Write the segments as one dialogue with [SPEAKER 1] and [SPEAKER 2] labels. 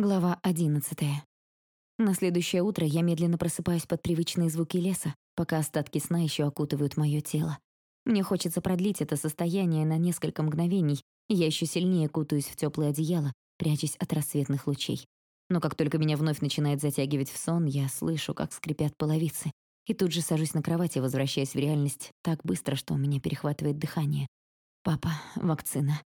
[SPEAKER 1] Глава одиннадцатая. На следующее утро я медленно просыпаюсь под привычные звуки леса, пока остатки сна еще окутывают мое тело. Мне хочется продлить это состояние на несколько мгновений, и я еще сильнее кутаюсь в теплое одеяло, прячась от рассветных лучей. Но как только меня вновь начинает затягивать в сон, я слышу, как скрипят половицы, и тут же сажусь на кровати, возвращаясь в реальность так быстро, что у меня перехватывает дыхание. Папа, вакцина.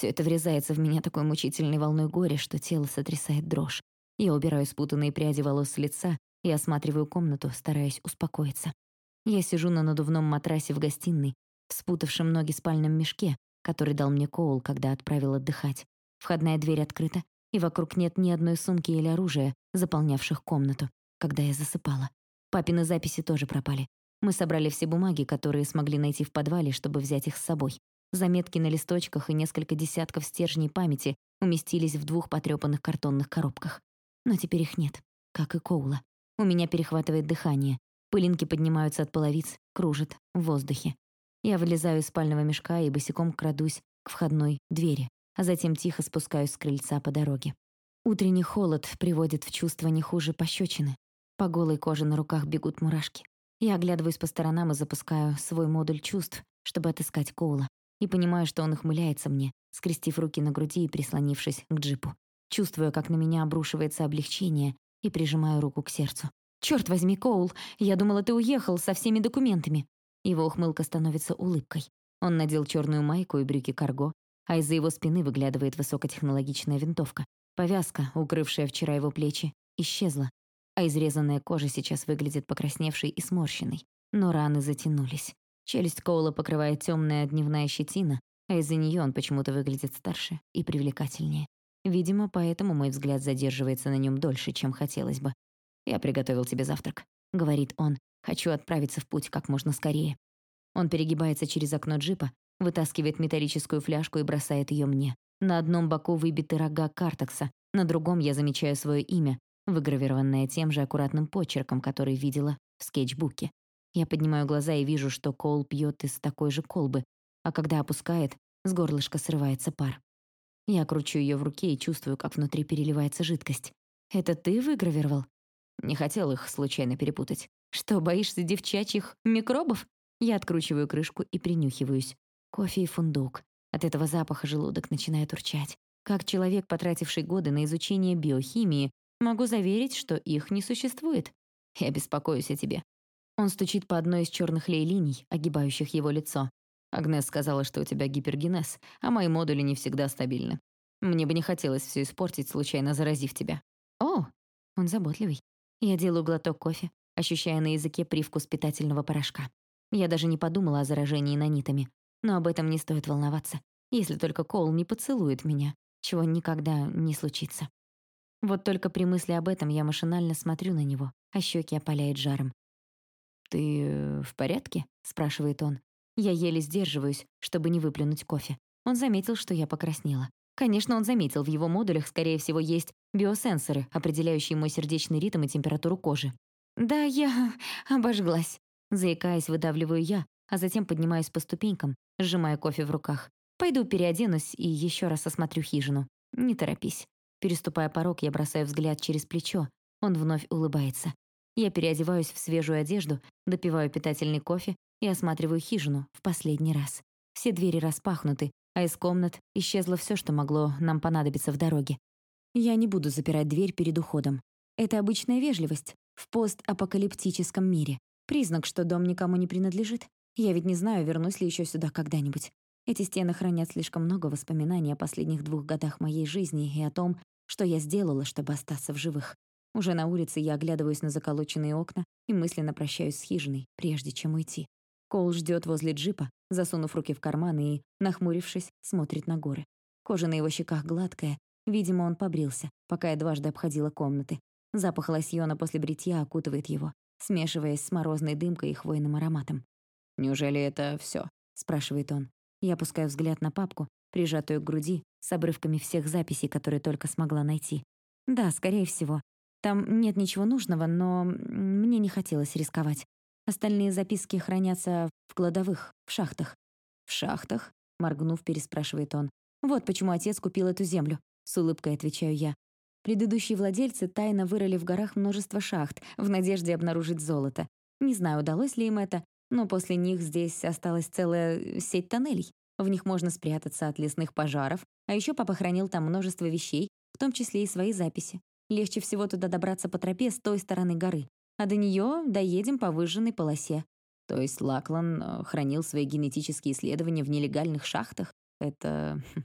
[SPEAKER 1] Все это врезается в меня такой мучительной волной горя, что тело сотрясает дрожь. Я убираю спутанные пряди волос с лица и осматриваю комнату, стараясь успокоиться. Я сижу на надувном матрасе в гостиной, в спутавшем ноги спальном мешке, который дал мне Коул, когда отправил отдыхать. Входная дверь открыта, и вокруг нет ни одной сумки или оружия, заполнявших комнату, когда я засыпала. Папины записи тоже пропали. Мы собрали все бумаги, которые смогли найти в подвале, чтобы взять их с собой. Заметки на листочках и несколько десятков стержней памяти уместились в двух потрёпанных картонных коробках. Но теперь их нет, как и Коула. У меня перехватывает дыхание. Пылинки поднимаются от половиц, кружат в воздухе. Я вылезаю из спального мешка и босиком крадусь к входной двери, а затем тихо спускаюсь с крыльца по дороге. Утренний холод приводит в чувство не хуже пощечины. По голой коже на руках бегут мурашки. Я оглядываюсь по сторонам и запускаю свой модуль чувств, чтобы отыскать Коула и понимаю, что он ухмыляется мне, скрестив руки на груди и прислонившись к джипу. Чувствую, как на меня обрушивается облегчение, и прижимаю руку к сердцу. «Чёрт возьми, Коул, я думала, ты уехал со всеми документами». Его ухмылка становится улыбкой. Он надел черную майку и брюки карго, а из-за его спины выглядывает высокотехнологичная винтовка. Повязка, укрывшая вчера его плечи, исчезла, а изрезанная кожа сейчас выглядит покрасневшей и сморщенной. Но раны затянулись. Челюсть Коула покрывает темная дневная щетина, а из-за нее он почему-то выглядит старше и привлекательнее. Видимо, поэтому мой взгляд задерживается на нем дольше, чем хотелось бы. «Я приготовил тебе завтрак», — говорит он. «Хочу отправиться в путь как можно скорее». Он перегибается через окно джипа, вытаскивает металлическую фляжку и бросает ее мне. На одном боку выбиты рога картекса, на другом я замечаю свое имя, выгравированное тем же аккуратным почерком, который видела в скетчбуке. Я поднимаю глаза и вижу, что Коул пьет из такой же колбы, а когда опускает, с горлышка срывается пар. Я кручу ее в руке и чувствую, как внутри переливается жидкость. «Это ты выгравировал?» Не хотел их случайно перепутать. «Что, боишься девчачьих микробов?» Я откручиваю крышку и принюхиваюсь. Кофе и фундук. От этого запаха желудок начинает урчать. Как человек, потративший годы на изучение биохимии, могу заверить, что их не существует. Я беспокоюсь о тебе. Он стучит по одной из черных лей-линий, огибающих его лицо. Агнес сказала, что у тебя гипергенез, а мои модули не всегда стабильны. Мне бы не хотелось все испортить, случайно заразив тебя. О, он заботливый. Я делаю глоток кофе, ощущая на языке привкус питательного порошка. Я даже не подумала о заражении нанитами, но об этом не стоит волноваться, если только Коул не поцелует меня, чего никогда не случится. Вот только при мысли об этом я машинально смотрю на него, а щеки опаляет жаром. «Ты в порядке?» — спрашивает он. Я еле сдерживаюсь, чтобы не выплюнуть кофе. Он заметил, что я покраснела. Конечно, он заметил, в его модулях, скорее всего, есть биосенсоры, определяющие мой сердечный ритм и температуру кожи. «Да, я обожглась», — заикаясь, выдавливаю я, а затем поднимаюсь по ступенькам, сжимая кофе в руках. «Пойду переоденусь и еще раз осмотрю хижину. Не торопись». Переступая порог, я бросаю взгляд через плечо. Он вновь улыбается. Я переодеваюсь в свежую одежду, допиваю питательный кофе и осматриваю хижину в последний раз. Все двери распахнуты, а из комнат исчезло все, что могло нам понадобиться в дороге. Я не буду запирать дверь перед уходом. Это обычная вежливость в постапокалиптическом мире. Признак, что дом никому не принадлежит. Я ведь не знаю, вернусь ли еще сюда когда-нибудь. Эти стены хранят слишком много воспоминаний о последних двух годах моей жизни и о том, что я сделала, чтобы остаться в живых. Уже на улице я оглядываюсь на заколоченные окна и мысленно прощаюсь с хижиной, прежде чем уйти. Коул ждет возле джипа, засунув руки в карманы и, нахмурившись, смотрит на горы. Кожа на его щеках гладкая, видимо, он побрился, пока я дважды обходила комнаты. Запах лосьона после бритья окутывает его, смешиваясь с морозной дымкой и хвойным ароматом. «Неужели это все? спрашивает он. Я опускаю взгляд на папку, прижатую к груди, с обрывками всех записей, которые только смогла найти. Да, скорее всего, там нет ничего нужного, но мне не хотелось рисковать. Остальные записки хранятся в кладовых, в шахтах. «В шахтах?» — моргнув, переспрашивает он. «Вот почему отец купил эту землю», — с улыбкой отвечаю я. Предыдущие владельцы тайно вырыли в горах множество шахт в надежде обнаружить золото. Не знаю, удалось ли им это, но после них здесь осталась целая сеть тоннелей. В них можно спрятаться от лесных пожаров, а еще папа хранил там множество вещей, в том числе и свои записи. Легче всего туда добраться по тропе с той стороны горы, а до нее доедем по выжженной полосе. То есть Лаклан э, хранил свои генетические исследования в нелегальных шахтах? Это... Хм,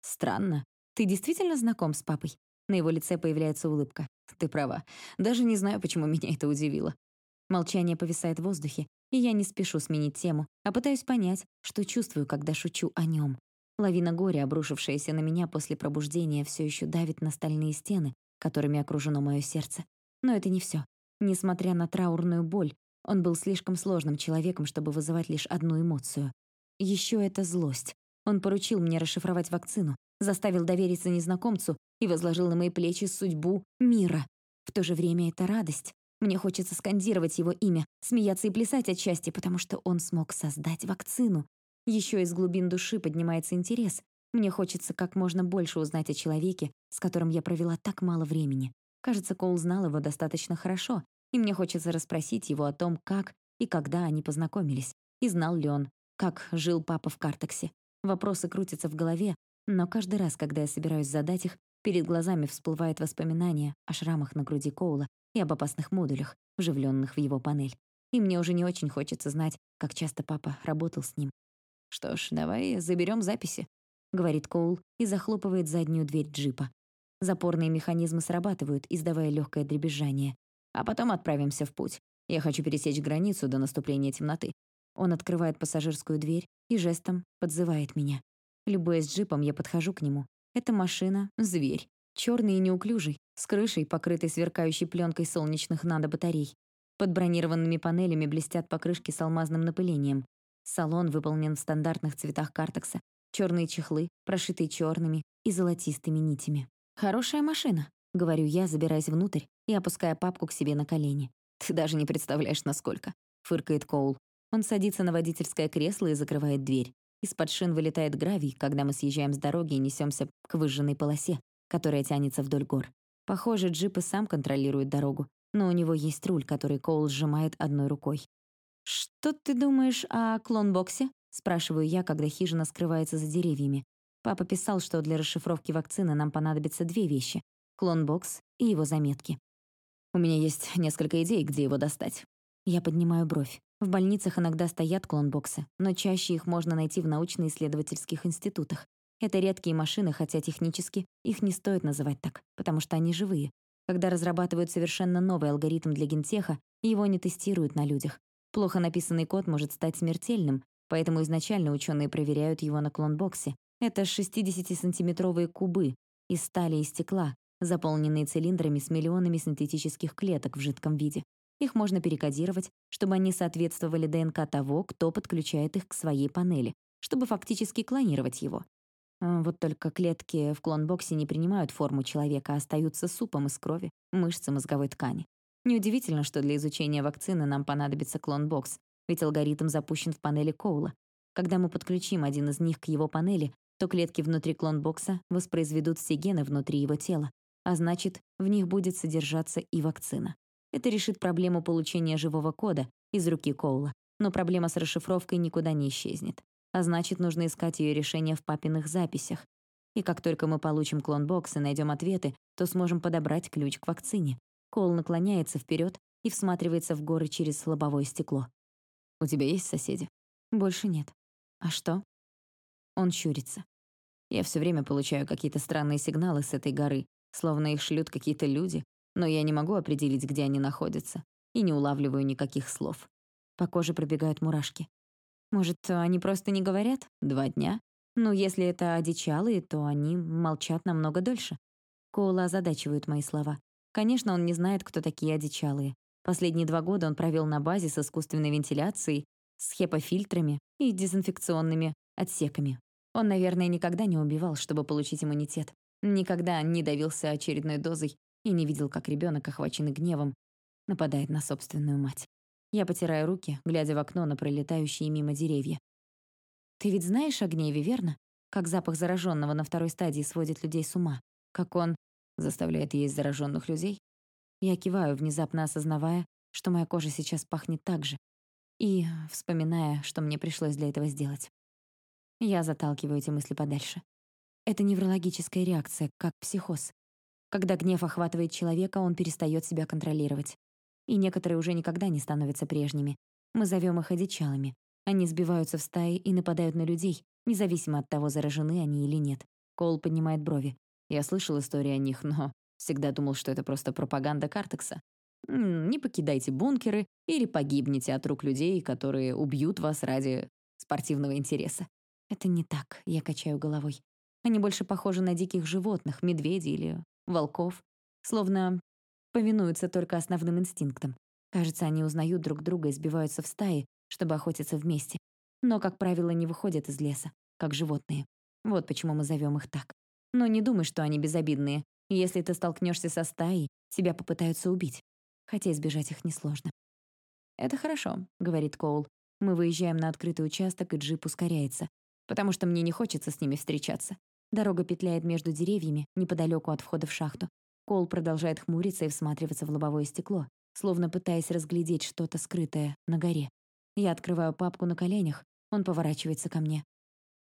[SPEAKER 1] странно. Ты действительно знаком с папой? На его лице появляется улыбка. Ты права. Даже не знаю, почему меня это удивило. Молчание повисает в воздухе, и я не спешу сменить тему, а пытаюсь понять, что чувствую, когда шучу о нем. Лавина горя, обрушившаяся на меня после пробуждения, все еще давит на стальные стены, которыми окружено мое сердце. Но это не все. Несмотря на траурную боль, он был слишком сложным человеком, чтобы вызывать лишь одну эмоцию. Еще это злость. Он поручил мне расшифровать вакцину, заставил довериться незнакомцу и возложил на мои плечи судьбу мира. В то же время это радость. Мне хочется скандировать его имя, смеяться и плясать от счастья, потому что он смог создать вакцину. Еще из глубин души поднимается интерес. Мне хочется как можно больше узнать о человеке, с которым я провела так мало времени. Кажется, Коул знал его достаточно хорошо, и мне хочется расспросить его о том, как и когда они познакомились, и знал ли он, как жил папа в Картексе. Вопросы крутятся в голове, но каждый раз, когда я собираюсь задать их, перед глазами всплывают воспоминания о шрамах на груди Коула и об опасных модулях, вживленных в его панель. И мне уже не очень хочется знать, как часто папа работал с ним. «Что ж, давай заберем записи», — говорит Коул и захлопывает заднюю дверь джипа. Запорные механизмы срабатывают, издавая легкое дребезжание. «А потом отправимся в путь. Я хочу пересечь границу до наступления темноты». Он открывает пассажирскую дверь и жестом подзывает меня. Любуясь джипом, я подхожу к нему. Это машина — зверь. Черный и неуклюжий, с крышей, покрытой сверкающей пленкой солнечных надо-батарей. Под бронированными панелями блестят покрышки с алмазным напылением. Салон выполнен в стандартных цветах картекса. Черные чехлы, прошитые черными и золотистыми нитями. «Хорошая машина», — говорю я, забираясь внутрь и опуская папку к себе на колени. «Ты даже не представляешь, насколько», — фыркает Коул. Он садится на водительское кресло и закрывает дверь. Из-под шин вылетает гравий, когда мы съезжаем с дороги и несемся к выжженной полосе, которая тянется вдоль гор. Похоже, джип и сам контролирует дорогу, но у него есть руль, который Коул сжимает одной рукой. «Что ты думаешь о клонбоксе?» — спрашиваю я, когда хижина скрывается за деревьями. Папа писал, что для расшифровки вакцины нам понадобятся две вещи — клонбокс и его заметки. У меня есть несколько идей, где его достать. Я поднимаю бровь. В больницах иногда стоят клонбоксы, но чаще их можно найти в научно-исследовательских институтах. Это редкие машины, хотя технически их не стоит называть так, потому что они живые. Когда разрабатывают совершенно новый алгоритм для гентеха, его не тестируют на людях. Плохо написанный код может стать смертельным, поэтому изначально ученые проверяют его на клонбоксе. Это 60-сантиметровые кубы из стали и стекла, заполненные цилиндрами с миллионами синтетических клеток в жидком виде. Их можно перекодировать, чтобы они соответствовали ДНК того, кто подключает их к своей панели, чтобы фактически клонировать его. А, вот только клетки в клонбоксе не принимают форму человека, а остаются супом из крови, мышц и мозговой ткани. Неудивительно, что для изучения вакцины нам понадобится клонбокс, ведь алгоритм запущен в панели Коула. Когда мы подключим один из них к его панели, то клетки внутри клонбокса воспроизведут все гены внутри его тела, а значит, в них будет содержаться и вакцина. Это решит проблему получения живого кода из руки Коула, но проблема с расшифровкой никуда не исчезнет. А значит, нужно искать ее решение в папиных записях. И как только мы получим клон-бокс и найдем ответы, то сможем подобрать ключ к вакцине. Коул наклоняется вперед и всматривается в горы через лобовое стекло. «У тебя есть соседи?» «Больше нет». «А что?» Он щурится. «Я все время получаю какие-то странные сигналы с этой горы, словно их шлют какие-то люди, но я не могу определить, где они находятся, и не улавливаю никаких слов. По коже пробегают мурашки. Может, они просто не говорят? Два дня? Ну, если это одичалые, то они молчат намного дольше. Коула озадачивают мои слова. Конечно, он не знает, кто такие одичалые. Последние два года он провел на базе с искусственной вентиляцией, с хепофильтрами и дезинфекционными отсеками. Он, наверное, никогда не убивал, чтобы получить иммунитет. Никогда не давился очередной дозой и не видел, как ребенок, охваченный гневом, нападает на собственную мать. Я потираю руки, глядя в окно на пролетающие мимо деревья. «Ты ведь знаешь о гневе, верно? Как запах зараженного на второй стадии сводит людей с ума. Как он
[SPEAKER 2] заставляет есть зараженных людей?
[SPEAKER 1] Я киваю, внезапно осознавая, что моя кожа сейчас пахнет так же, и вспоминая, что мне пришлось для этого сделать. Я заталкиваю эти мысли подальше. Это неврологическая реакция, как психоз. Когда гнев охватывает человека, он перестает себя контролировать. И некоторые уже никогда не становятся прежними. Мы зовем их одичалами. Они сбиваются в стаи и нападают на людей, независимо от того, заражены они или нет. Кол поднимает брови.
[SPEAKER 2] Я слышал истории о них, но всегда думал, что это просто пропаганда Картекса. Не покидайте бункеры или погибнете от рук людей, которые убьют вас ради спортивного интереса.
[SPEAKER 1] Это не так, я качаю головой. Они больше похожи на диких животных, медведей или волков, словно повинуются только основным инстинктам. Кажется, они узнают друг друга и сбиваются в стаи, чтобы охотиться вместе. Но, как правило, не выходят из леса, как животные. Вот почему мы зовем их так. Но не думай, что они безобидные. Если ты столкнешься со стаей, тебя попытаются убить. Хотя избежать их несложно.
[SPEAKER 2] «Это хорошо», — говорит Коул. Мы выезжаем на открытый участок, и джип ускоряется, потому что мне не хочется с ними встречаться. Дорога петляет между деревьями, неподалеку от входа в шахту. Кол продолжает хмуриться и всматриваться в лобовое стекло, словно пытаясь разглядеть что-то скрытое на горе. Я открываю папку на коленях, он поворачивается ко мне.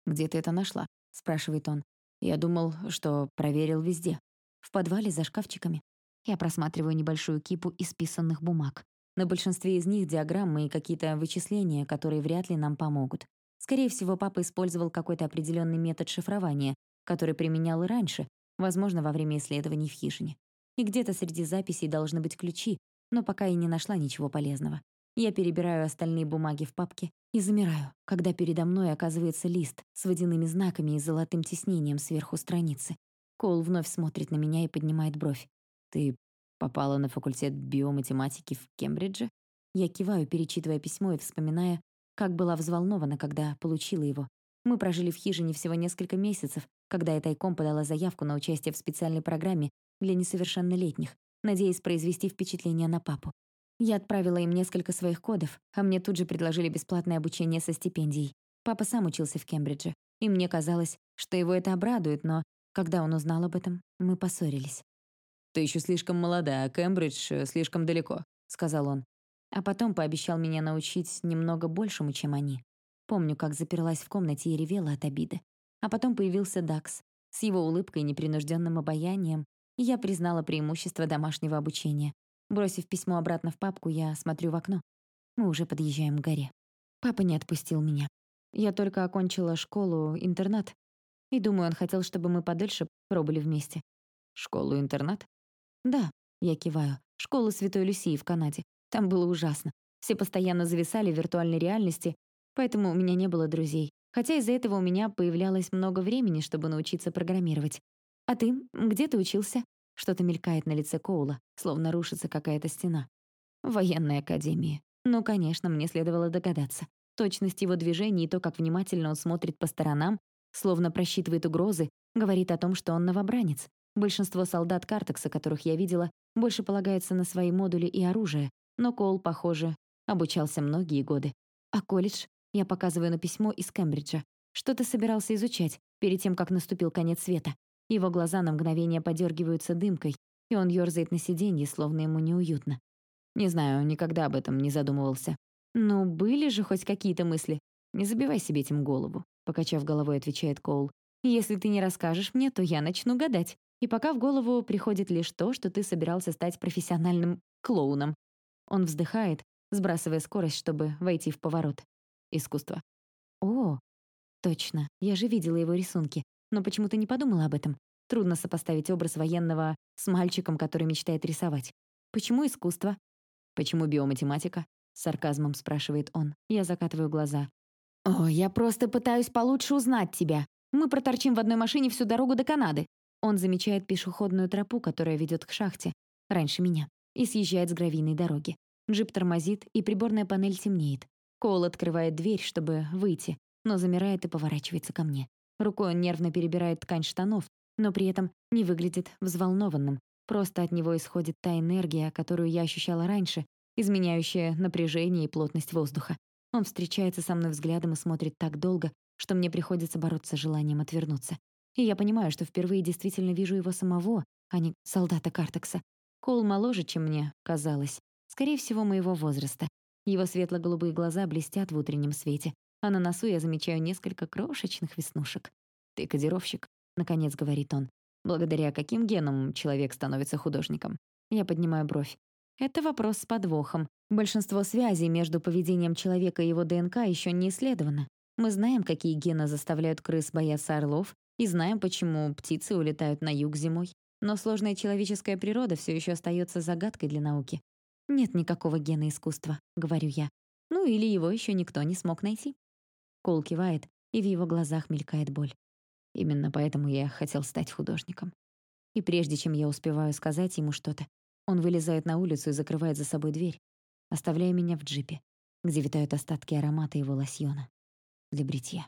[SPEAKER 1] «Где ты это нашла?» — спрашивает он.
[SPEAKER 2] Я думал, что проверил везде.
[SPEAKER 1] В подвале за шкафчиками. Я просматриваю небольшую кипу исписанных бумаг. На большинстве из них диаграммы и какие-то вычисления, которые вряд ли нам помогут. Скорее всего, папа использовал какой-то определенный метод шифрования, который применял и раньше, возможно, во время исследований в хижине. И где-то среди записей должны быть ключи, но пока я не нашла ничего полезного. Я перебираю остальные бумаги в папке и замираю, когда передо мной оказывается лист с водяными знаками и золотым тиснением сверху страницы. Коул вновь смотрит на меня и поднимает бровь.
[SPEAKER 2] «Ты попала на факультет биоматематики в Кембридже?»
[SPEAKER 1] Я киваю, перечитывая письмо и вспоминая, как была взволнована, когда получила его. Мы прожили в хижине всего несколько месяцев, когда я тайком подала заявку на участие в специальной программе для несовершеннолетних, надеясь произвести впечатление на папу. Я отправила им несколько своих кодов, а мне тут же предложили бесплатное обучение со стипендией. Папа сам учился в Кембридже, и мне казалось, что его это обрадует, но когда он узнал об этом, мы поссорились.
[SPEAKER 2] «Ты еще слишком молода, а Кембридж э, слишком далеко», — сказал он.
[SPEAKER 1] А потом пообещал меня научить немного большему, чем они. Помню, как заперлась в комнате и ревела от обиды. А потом появился Дакс с его улыбкой и непринужденным обаянием, и я признала преимущество домашнего обучения. Бросив письмо обратно в папку, я смотрю в окно. Мы уже подъезжаем к горе. Папа не отпустил меня. Я только окончила школу-интернат, и думаю, он хотел, чтобы мы подольше пробыли вместе.
[SPEAKER 2] Школу-интернат?
[SPEAKER 1] Да, я киваю. Школа Святой Люсии в Канаде. Там было ужасно. Все постоянно зависали в виртуальной реальности, поэтому у меня не было друзей. Хотя из-за этого у меня появлялось много времени, чтобы научиться программировать. А ты? Где ты учился? Что-то мелькает на лице Коула, словно рушится какая-то стена. В военной академии. Ну, конечно, мне следовало догадаться. Точность его движений и то, как внимательно он смотрит по сторонам, словно просчитывает угрозы, говорит о том, что он новобранец. Большинство солдат Картекса, которых я видела, больше полагаются на свои модули и оружие, но Коул, похоже, обучался многие годы. А колледж? Я показываю на письмо из Кембриджа. Что ты собирался изучать перед тем, как наступил конец света? Его глаза на мгновение подергиваются дымкой, и он ёрзает на сиденье, словно ему неуютно.
[SPEAKER 2] Не знаю, никогда об этом не задумывался.
[SPEAKER 1] Ну, были же хоть какие-то мысли.
[SPEAKER 2] Не забивай себе этим голову, покачав головой, отвечает Коул.
[SPEAKER 1] Если ты не расскажешь мне, то я начну гадать. И пока в голову приходит лишь то, что ты собирался стать профессиональным клоуном. Он вздыхает, сбрасывая скорость, чтобы войти в поворот
[SPEAKER 2] искусства.
[SPEAKER 1] О, точно, я же видела его рисунки, но почему-то не подумала об этом. Трудно сопоставить образ военного с мальчиком, который мечтает рисовать. Почему искусство?
[SPEAKER 2] Почему биоматематика? С сарказмом спрашивает он.
[SPEAKER 1] Я закатываю глаза. «О, я просто пытаюсь получше узнать тебя. Мы проторчим в одной машине всю дорогу до Канады». Он замечает пешеходную тропу, которая ведет к шахте, раньше меня, и съезжает с гравийной дороги. Джип тормозит, и приборная панель темнеет. Коул открывает дверь, чтобы выйти, но замирает и поворачивается ко мне. Рукой он нервно перебирает ткань штанов, но при этом не выглядит взволнованным. Просто от него исходит та энергия, которую я ощущала раньше, изменяющая напряжение и плотность воздуха. Он встречается со мной взглядом и смотрит так долго, что мне приходится бороться с желанием отвернуться. И я понимаю, что впервые действительно вижу его самого, Они солдаты Картекса. Коул моложе, чем мне казалось. Скорее всего, моего возраста. Его светло-голубые глаза блестят в утреннем свете, а на носу я замечаю несколько крошечных веснушек. «Ты кодировщик», — наконец говорит он. «Благодаря каким генам человек становится художником?» Я поднимаю бровь. Это вопрос с подвохом. Большинство связей между поведением человека и его ДНК еще не исследовано. Мы знаем, какие гены заставляют крыс бояться орлов, и знаем, почему птицы улетают на юг зимой. Но сложная человеческая природа все еще остается загадкой для науки. «Нет никакого гена искусства», — говорю я. Ну или его еще никто не смог найти. Кол кивает, и в его глазах мелькает боль. Именно поэтому я хотел стать художником. И прежде чем я успеваю сказать ему что-то, он вылезает на улицу и закрывает за собой дверь, оставляя меня в джипе, где витают остатки аромата его лосьона для бритья.